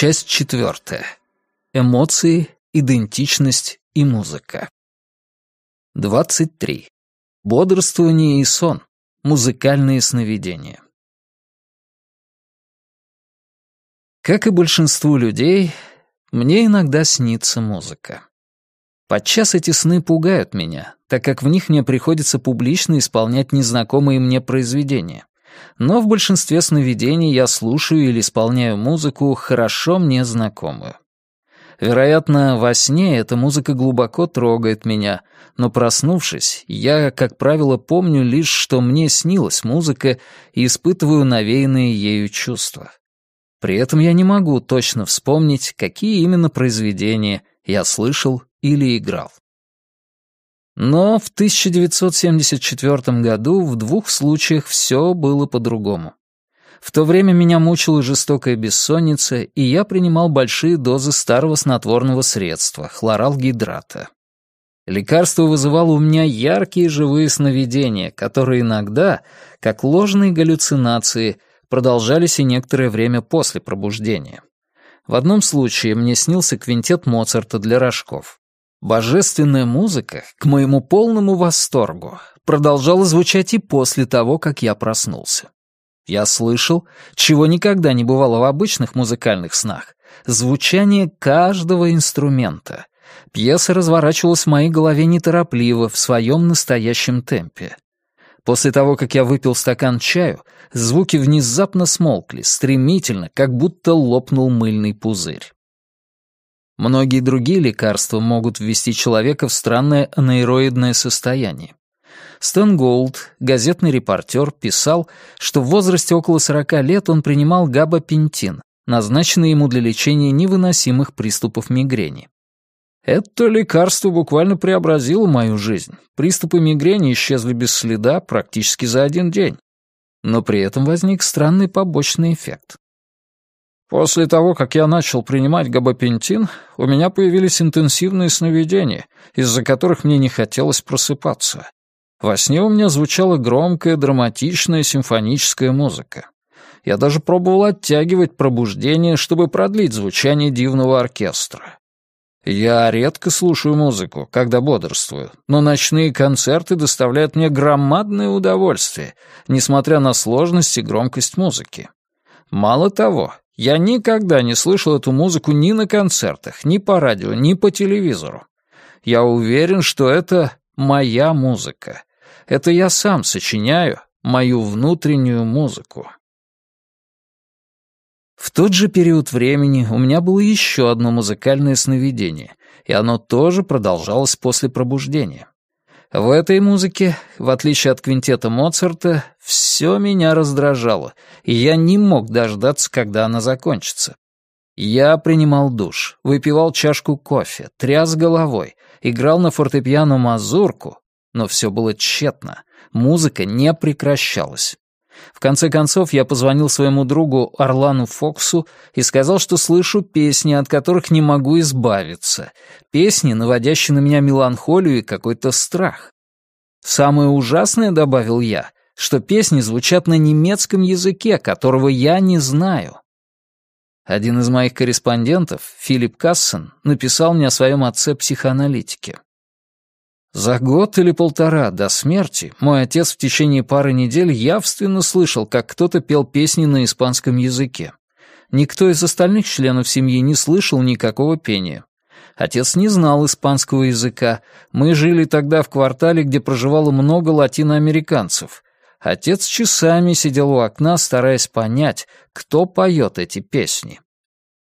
Часть четвертая. Эмоции, идентичность и музыка. 23. Бодрствование и сон. Музыкальные сновидения. Как и большинству людей, мне иногда снится музыка. Подчас эти сны пугают меня, так как в них мне приходится публично исполнять незнакомые мне произведения но в большинстве сновидений я слушаю или исполняю музыку, хорошо мне знакомую. Вероятно, во сне эта музыка глубоко трогает меня, но проснувшись, я, как правило, помню лишь, что мне снилась музыка и испытываю навеянные ею чувства. При этом я не могу точно вспомнить, какие именно произведения я слышал или играл. Но в 1974 году в двух случаях все было по-другому. В то время меня мучила жестокая бессонница, и я принимал большие дозы старого снотворного средства — хлоралгидрата. Лекарство вызывало у меня яркие живые сновидения, которые иногда, как ложные галлюцинации, продолжались и некоторое время после пробуждения. В одном случае мне снился квинтет Моцарта для рожков. Божественная музыка, к моему полному восторгу, продолжала звучать и после того, как я проснулся. Я слышал, чего никогда не бывало в обычных музыкальных снах, звучание каждого инструмента. Пьеса разворачивалась в моей голове неторопливо, в своем настоящем темпе. После того, как я выпил стакан чаю, звуки внезапно смолкли, стремительно, как будто лопнул мыльный пузырь. Многие другие лекарства могут ввести человека в странное анаэроидное состояние. Стэн Голд, газетный репортер, писал, что в возрасте около 40 лет он принимал габапентин, назначенный ему для лечения невыносимых приступов мигрени. «Это лекарство буквально преобразило мою жизнь. Приступы мигрени исчезли без следа практически за один день. Но при этом возник странный побочный эффект. После того, как я начал принимать габапентин, у меня появились интенсивные сновидения, из-за которых мне не хотелось просыпаться. Во сне у меня звучала громкая, драматичная симфоническая музыка. Я даже пробовал оттягивать пробуждение, чтобы продлить звучание дивного оркестра. Я редко слушаю музыку, когда бодрствую, но ночные концерты доставляют мне громадное удовольствие, несмотря на сложность и громкость музыки. Мало того, я никогда не слышал эту музыку ни на концертах, ни по радио, ни по телевизору. Я уверен, что это моя музыка. Это я сам сочиняю мою внутреннюю музыку. В тот же период времени у меня было еще одно музыкальное сновидение, и оно тоже продолжалось после пробуждения. В этой музыке, в отличие от квинтета Моцарта, все меня раздражало, и я не мог дождаться, когда она закончится. Я принимал душ, выпивал чашку кофе, тряс головой, играл на фортепиано мазурку, но все было тщетно, музыка не прекращалась. В конце концов, я позвонил своему другу Орлану Фоксу и сказал, что слышу песни, от которых не могу избавиться. Песни, наводящие на меня меланхолию и какой-то страх. Самое ужасное, добавил я, что песни звучат на немецком языке, которого я не знаю. Один из моих корреспондентов, Филипп Кассен, написал мне о своем отце-психоаналитике. За год или полтора до смерти мой отец в течение пары недель явственно слышал, как кто-то пел песни на испанском языке. Никто из остальных членов семьи не слышал никакого пения. Отец не знал испанского языка. Мы жили тогда в квартале, где проживало много латиноамериканцев. Отец часами сидел у окна, стараясь понять, кто поет эти песни.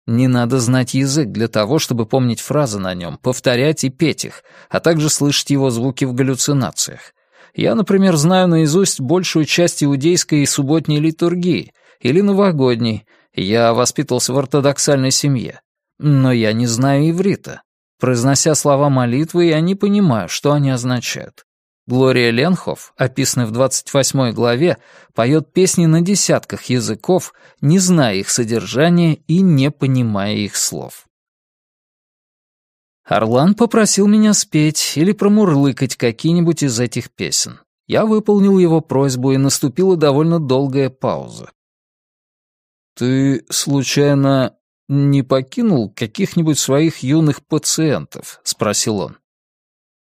Не надо знать язык для того, чтобы помнить фразы на нем, повторять и петь их, а также слышать его звуки в галлюцинациях. Я, например, знаю наизусть большую часть иудейской и субботней литургии, или новогодней. Я воспитывался в ортодоксальной семье. Но я не знаю иврита. Произнося слова молитвы, я не понимаю, что они означают. Глория Ленхов, описанная в 28 главе, поет песни на десятках языков, не зная их содержания и не понимая их слов. Орлан попросил меня спеть или промурлыкать какие-нибудь из этих песен. Я выполнил его просьбу, и наступила довольно долгая пауза. «Ты, случайно, не покинул каких-нибудь своих юных пациентов?» — спросил он.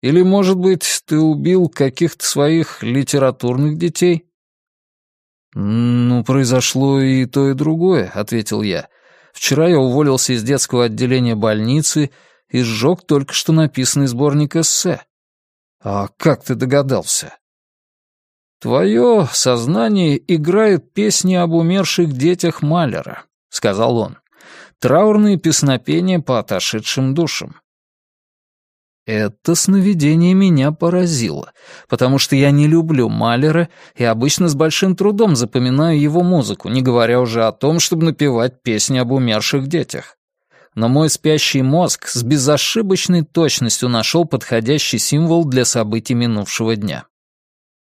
Или, может быть, ты убил каких-то своих литературных детей?» «Ну, произошло и то, и другое», — ответил я. «Вчера я уволился из детского отделения больницы и сжег только что написанный сборник эссе». «А как ты догадался?» «Твое сознание играет песни об умерших детях Малера», — сказал он. «Траурные песнопения по отошедшим душам. Это сновидение меня поразило, потому что я не люблю Малера и обычно с большим трудом запоминаю его музыку, не говоря уже о том, чтобы напевать песни об умерших детях. Но мой спящий мозг с безошибочной точностью нашел подходящий символ для событий минувшего дня.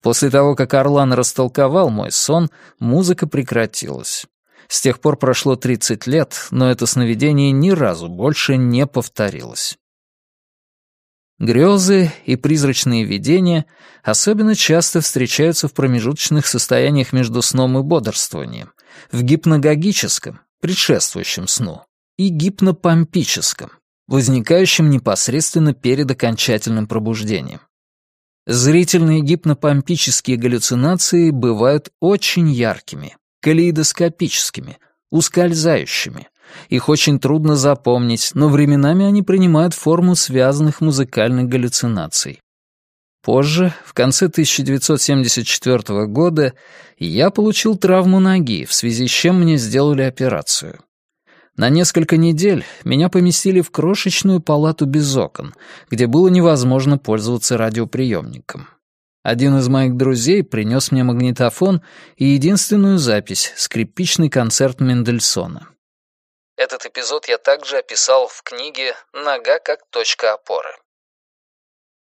После того, как Орлан растолковал мой сон, музыка прекратилась. С тех пор прошло 30 лет, но это сновидение ни разу больше не повторилось. Грёзы и призрачные видения особенно часто встречаются в промежуточных состояниях между сном и бодрствованием, в гипногогическом, предшествующем сну, и гипнопомпическом, возникающем непосредственно перед окончательным пробуждением. Зрительные гипнопомпические галлюцинации бывают очень яркими, калейдоскопическими, ускользающими, их очень трудно запомнить, но временами они принимают форму связанных музыкальных галлюцинаций. Позже, в конце 1974 года, я получил травму ноги, в связи с чем мне сделали операцию. На несколько недель меня поместили в крошечную палату без окон, где было невозможно пользоваться радиоприемником. Один из моих друзей принес мне магнитофон и единственную запись — скрипичный концерт Мендельсона. Этот эпизод я также описал в книге «Нога как точка опоры».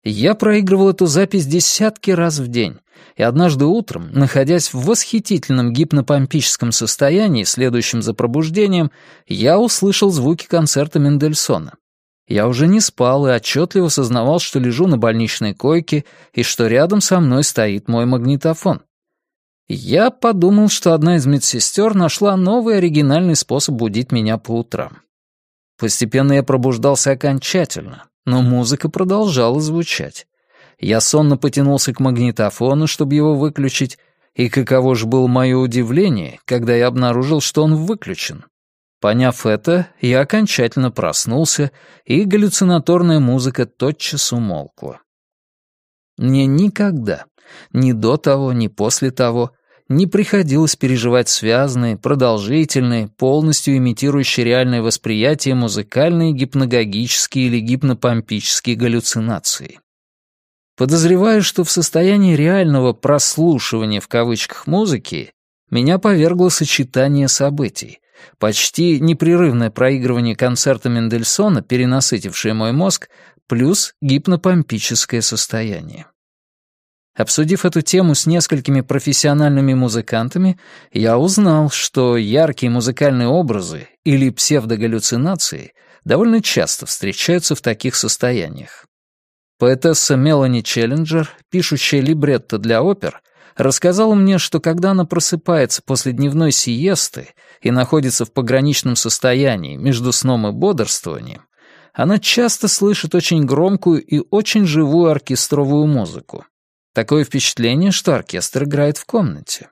Я проигрывал эту запись десятки раз в день, и однажды утром, находясь в восхитительном гипнопомпическом состоянии, следующем за пробуждением, я услышал звуки концерта Мендельсона. Я уже не спал и отчетливо сознавал, что лежу на больничной койке и что рядом со мной стоит мой магнитофон. Я подумал, что одна из медсестер нашла новый оригинальный способ будить меня по утрам. Постепенно я пробуждался окончательно, но музыка продолжала звучать. Я сонно потянулся к магнитофону, чтобы его выключить, и каково же было мое удивление, когда я обнаружил, что он выключен. Поняв это, я окончательно проснулся, и галлюцинаторная музыка тотчас умолкла. Мне никогда, ни до того, ни после того не приходилось переживать связанные, продолжительные, полностью имитирующие реальное восприятие музыкальные гипногогические или гипнопомпические галлюцинации. Подозреваю, что в состоянии реального «прослушивания» в кавычках музыки меня повергло сочетание событий. Почти непрерывное проигрывание концерта Мендельсона, перенасытившее мой мозг, плюс гипнопомпическое состояние. Обсудив эту тему с несколькими профессиональными музыкантами, я узнал, что яркие музыкальные образы или псевдогаллюцинации довольно часто встречаются в таких состояниях. Поэтесса Мелани Челленджер, пишущая либретто для опер, рассказала мне, что когда она просыпается после дневной сиесты и находится в пограничном состоянии между сном и бодрствованием, она часто слышит очень громкую и очень живую оркестровую музыку. Такое впечатление, что оркестр играет в комнате.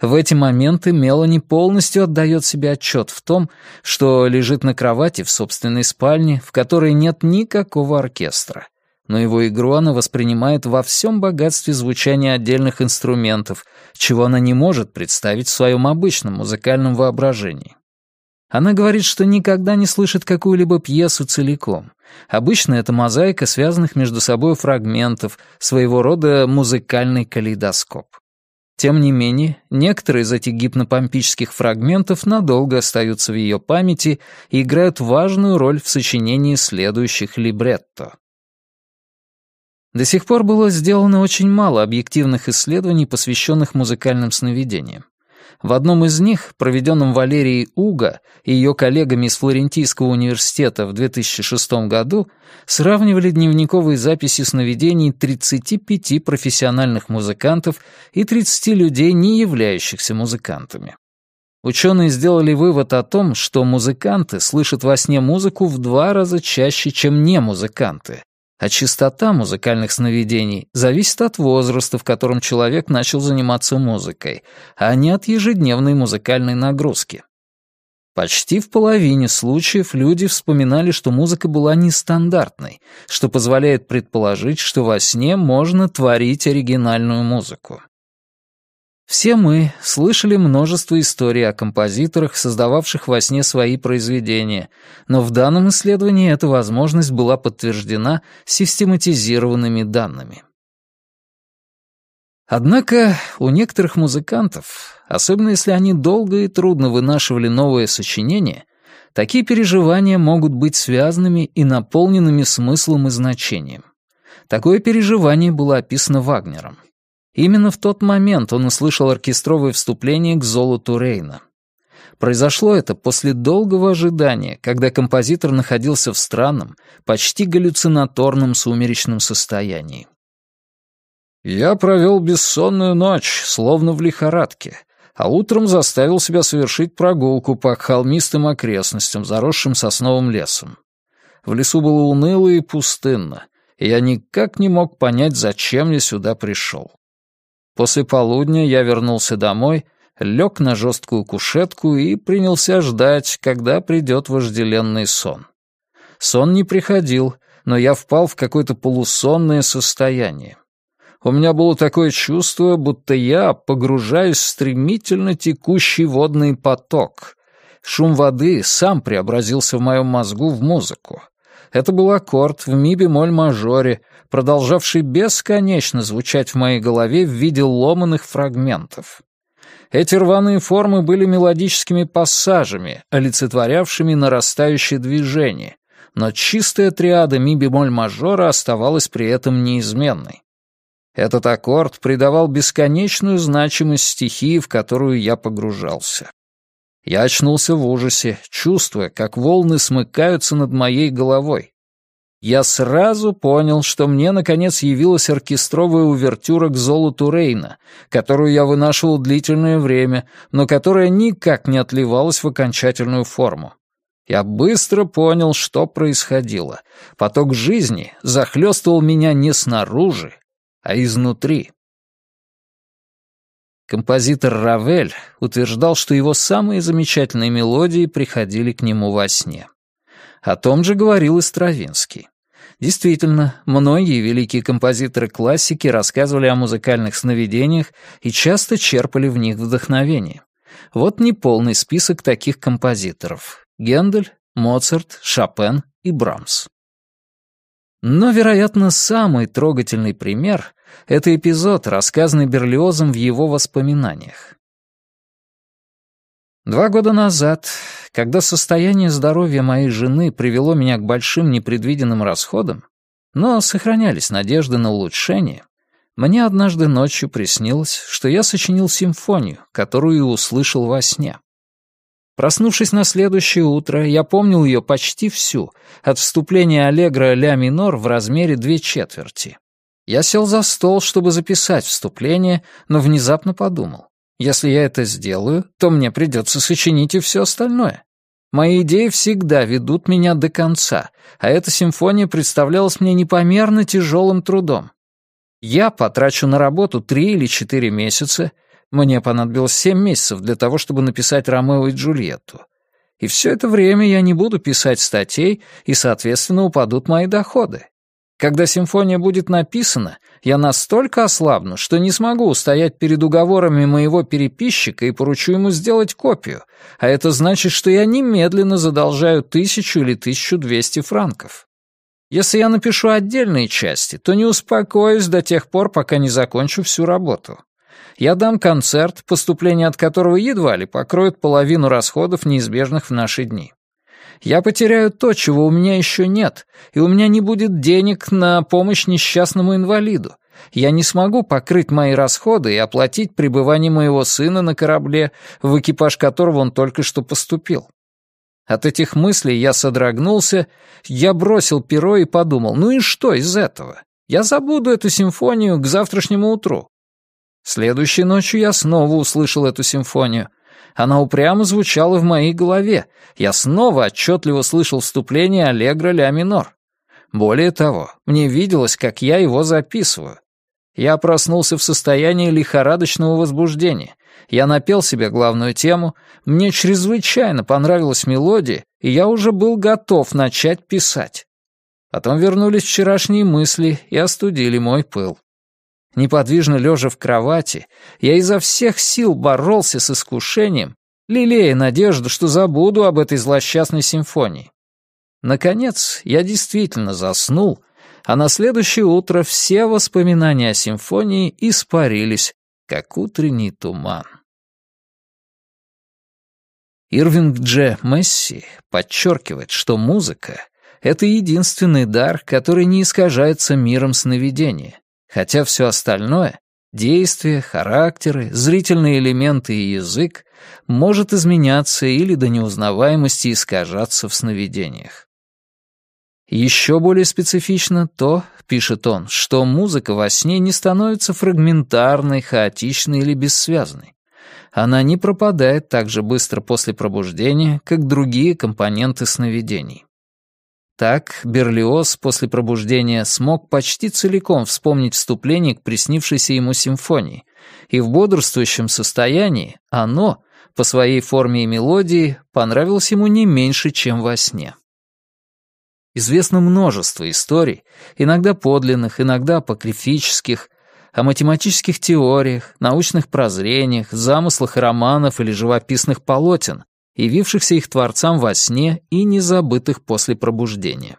В эти моменты Мелани полностью отдает себе отчет в том, что лежит на кровати в собственной спальне, в которой нет никакого оркестра. Но его игру она воспринимает во всем богатстве звучания отдельных инструментов, чего она не может представить в своем обычном музыкальном воображении. Она говорит, что никогда не слышит какую-либо пьесу целиком. Обычно это мозаика связанных между собой фрагментов, своего рода музыкальный калейдоскоп. Тем не менее, некоторые из этих гипнопомпических фрагментов надолго остаются в ее памяти и играют важную роль в сочинении следующих либретто. До сих пор было сделано очень мало объективных исследований, посвященных музыкальным сновидениям. В одном из них, проведенном Валерией Уга и ее коллегами из Флорентийского университета в 2006 году, сравнивали дневниковые записи сновидений 35 профессиональных музыкантов и 30 людей, не являющихся музыкантами. Ученые сделали вывод о том, что музыканты слышат во сне музыку в два раза чаще, чем не музыканты, а чистота музыкальных сновидений зависит от возраста, в котором человек начал заниматься музыкой, а не от ежедневной музыкальной нагрузки. Почти в половине случаев люди вспоминали, что музыка была нестандартной, что позволяет предположить, что во сне можно творить оригинальную музыку. Все мы слышали множество историй о композиторах, создававших во сне свои произведения, но в данном исследовании эта возможность была подтверждена систематизированными данными. Однако у некоторых музыкантов, особенно если они долго и трудно вынашивали новое сочинение, такие переживания могут быть связанными и наполненными смыслом и значением. Такое переживание было описано Вагнером. Именно в тот момент он услышал оркестровое вступление к «Золоту Рейна». Произошло это после долгого ожидания, когда композитор находился в странном, почти галлюцинаторном сумеречном состоянии. «Я провел бессонную ночь, словно в лихорадке», а утром заставил себя совершить прогулку по холмистым окрестностям, заросшим сосновым лесом. В лесу было уныло и пустынно, и я никак не мог понять, зачем я сюда пришел. После полудня я вернулся домой, лег на жесткую кушетку и принялся ждать, когда придет вожделенный сон. Сон не приходил, но я впал в какое-то полусонное состояние. У меня было такое чувство, будто я погружаюсь в стремительно текущий водный поток. Шум воды сам преобразился в моем мозгу в музыку. Это был аккорд в ми-бемоль-мажоре, продолжавший бесконечно звучать в моей голове в виде ломаных фрагментов. Эти рваные формы были мелодическими пассажами, олицетворявшими нарастающее движение, но чистая триада ми-бемоль-мажора оставалась при этом неизменной. Этот аккорд придавал бесконечную значимость стихии, в которую я погружался. Я очнулся в ужасе, чувствуя, как волны смыкаются над моей головой. Я сразу понял, что мне, наконец, явилась оркестровая увертюра к золоту Рейна, которую я вынашивал длительное время, но которая никак не отливалась в окончательную форму. Я быстро понял, что происходило. Поток жизни захлестывал меня не снаружи, а изнутри. Композитор Равель утверждал, что его самые замечательные мелодии приходили к нему во сне. О том же говорил и Стравинский. Действительно, многие великие композиторы классики рассказывали о музыкальных сновидениях и часто черпали в них вдохновение. Вот неполный список таких композиторов — Гендель, Моцарт, Шопен и Брамс. Но, вероятно, самый трогательный пример — это эпизод, рассказанный Берлиозом в его воспоминаниях. Два года назад, когда состояние здоровья моей жены привело меня к большим непредвиденным расходам, но сохранялись надежды на улучшение, мне однажды ночью приснилось, что я сочинил симфонию, которую услышал во сне. Проснувшись на следующее утро, я помнил ее почти всю, от вступления Аллегра ля минор в размере две четверти. Я сел за стол, чтобы записать вступление, но внезапно подумал. Если я это сделаю, то мне придется сочинить и все остальное. Мои идеи всегда ведут меня до конца, а эта симфония представлялась мне непомерно тяжелым трудом. Я потрачу на работу три или четыре месяца, мне понадобилось семь месяцев для того, чтобы написать «Ромео и Джульетту». И все это время я не буду писать статей, и, соответственно, упадут мои доходы. Когда симфония будет написана, я настолько ослабну, что не смогу устоять перед уговорами моего переписчика и поручу ему сделать копию, а это значит, что я немедленно задолжаю тысячу или тысячу двести франков. Если я напишу отдельные части, то не успокоюсь до тех пор, пока не закончу всю работу я дам концерт, поступление от которого едва ли покроет половину расходов, неизбежных в наши дни. Я потеряю то, чего у меня еще нет, и у меня не будет денег на помощь несчастному инвалиду. Я не смогу покрыть мои расходы и оплатить пребывание моего сына на корабле, в экипаж которого он только что поступил. От этих мыслей я содрогнулся, я бросил перо и подумал, ну и что из этого? Я забуду эту симфонию к завтрашнему утру. Следующей ночью я снова услышал эту симфонию. Она упрямо звучала в моей голове. Я снова отчетливо слышал вступление аллегро ля минор. Более того, мне виделось, как я его записываю. Я проснулся в состоянии лихорадочного возбуждения. Я напел себе главную тему, мне чрезвычайно понравилась мелодия, и я уже был готов начать писать. Потом вернулись вчерашние мысли и остудили мой пыл. Неподвижно лежа в кровати, я изо всех сил боролся с искушением, лелея надежду, что забуду об этой злосчастной симфонии. Наконец, я действительно заснул, а на следующее утро все воспоминания о симфонии испарились, как утренний туман. Ирвинг Дж. Месси подчеркивает, что музыка — это единственный дар, который не искажается миром сновидения хотя все остальное — действия, характеры, зрительные элементы и язык — может изменяться или до неузнаваемости искажаться в сновидениях. Еще более специфично то, пишет он, что музыка во сне не становится фрагментарной, хаотичной или бессвязной. Она не пропадает так же быстро после пробуждения, как другие компоненты сновидений. Так Берлиоз после пробуждения смог почти целиком вспомнить вступление к приснившейся ему симфонии, и в бодрствующем состоянии оно, по своей форме и мелодии, понравилось ему не меньше, чем во сне. Известно множество историй, иногда подлинных, иногда апокрифических, о математических теориях, научных прозрениях, замыслах романов или живописных полотен, явившихся их творцам во сне и незабытых после пробуждения.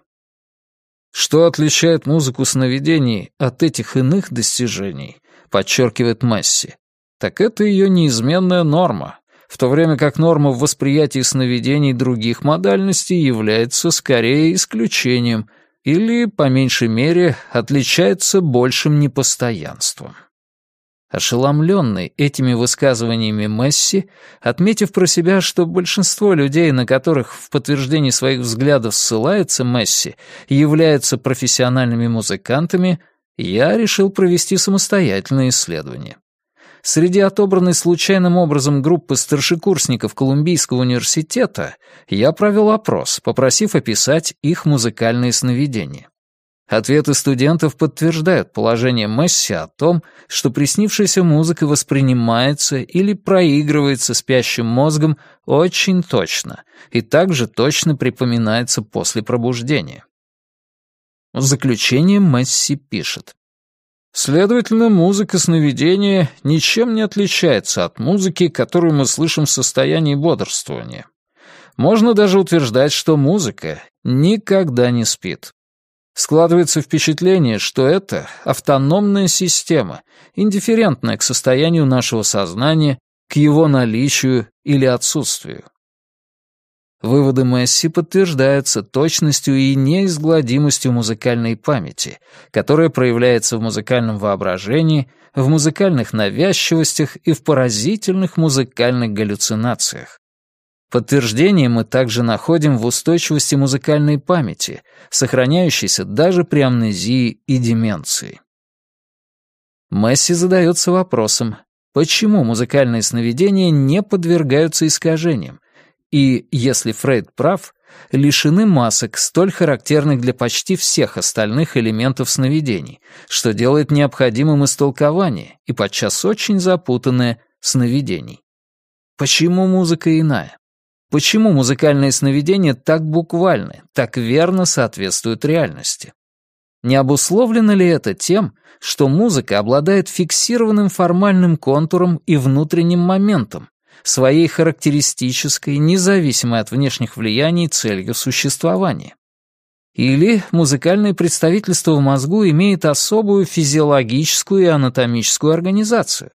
Что отличает музыку сновидений от этих иных достижений, подчеркивает Масси, так это ее неизменная норма, в то время как норма в восприятии сновидений других модальностей является скорее исключением или, по меньшей мере, отличается большим непостоянством. Ошеломленный этими высказываниями Месси, отметив про себя, что большинство людей, на которых в подтверждении своих взглядов ссылается Месси, являются профессиональными музыкантами, я решил провести самостоятельное исследование. Среди отобранной случайным образом группы старшекурсников Колумбийского университета я провел опрос, попросив описать их музыкальные сновидения. Ответы студентов подтверждают положение Месси о том, что приснившаяся музыка воспринимается или проигрывается спящим мозгом очень точно и также точно припоминается после пробуждения. В заключение Месси пишет. Следовательно, музыка сновидения ничем не отличается от музыки, которую мы слышим в состоянии бодрствования. Можно даже утверждать, что музыка никогда не спит. Складывается впечатление, что это автономная система, индифферентная к состоянию нашего сознания, к его наличию или отсутствию. Выводы Месси подтверждаются точностью и неизгладимостью музыкальной памяти, которая проявляется в музыкальном воображении, в музыкальных навязчивостях и в поразительных музыкальных галлюцинациях. Подтверждение мы также находим в устойчивости музыкальной памяти, сохраняющейся даже при амнезии и деменции. Месси задается вопросом, почему музыкальные сновидения не подвергаются искажениям, и, если Фрейд прав, лишены масок, столь характерных для почти всех остальных элементов сновидений, что делает необходимым истолкование и подчас очень запутанное сновидений. Почему музыка иная? Почему музыкальные сновидения так буквальны, так верно соответствуют реальности? Не обусловлено ли это тем, что музыка обладает фиксированным формальным контуром и внутренним моментом, своей характеристической, независимой от внешних влияний целью существования? Или музыкальное представительство в мозгу имеет особую физиологическую и анатомическую организацию,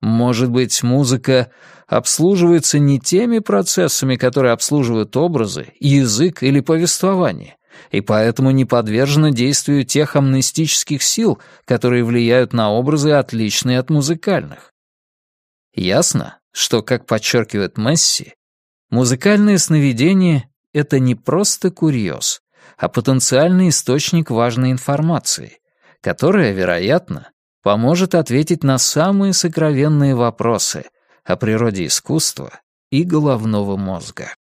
может быть, музыка обслуживается не теми процессами, которые обслуживают образы, язык или повествование, и поэтому не подвержена действию тех амнестических сил, которые влияют на образы, отличные от музыкальных. Ясно, что, как подчеркивает Месси, музыкальное сновидение — это не просто курьез, а потенциальный источник важной информации, которая, вероятно, поможет ответить на самые сокровенные вопросы о природе искусства и головного мозга.